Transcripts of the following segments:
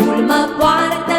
Gândul mă poartă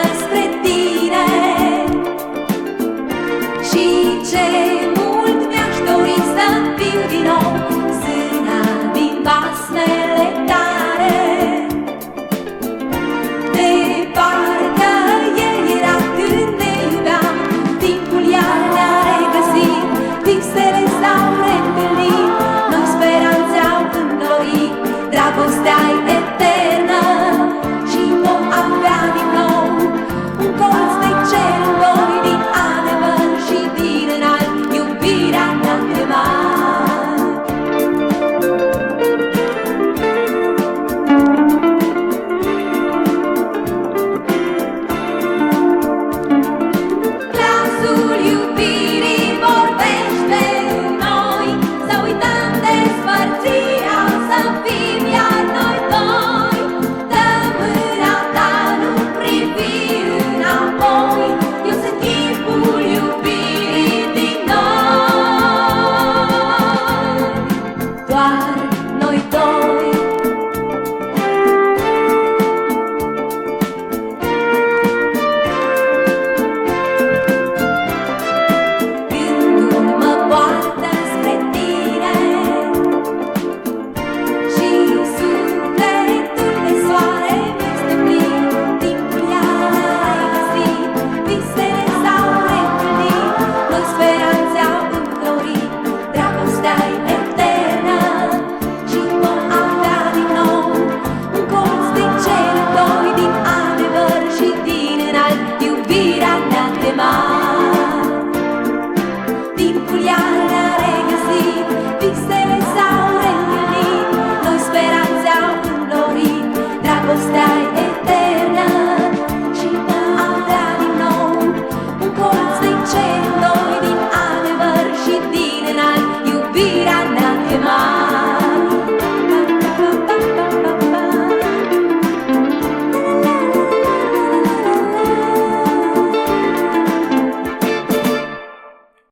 in my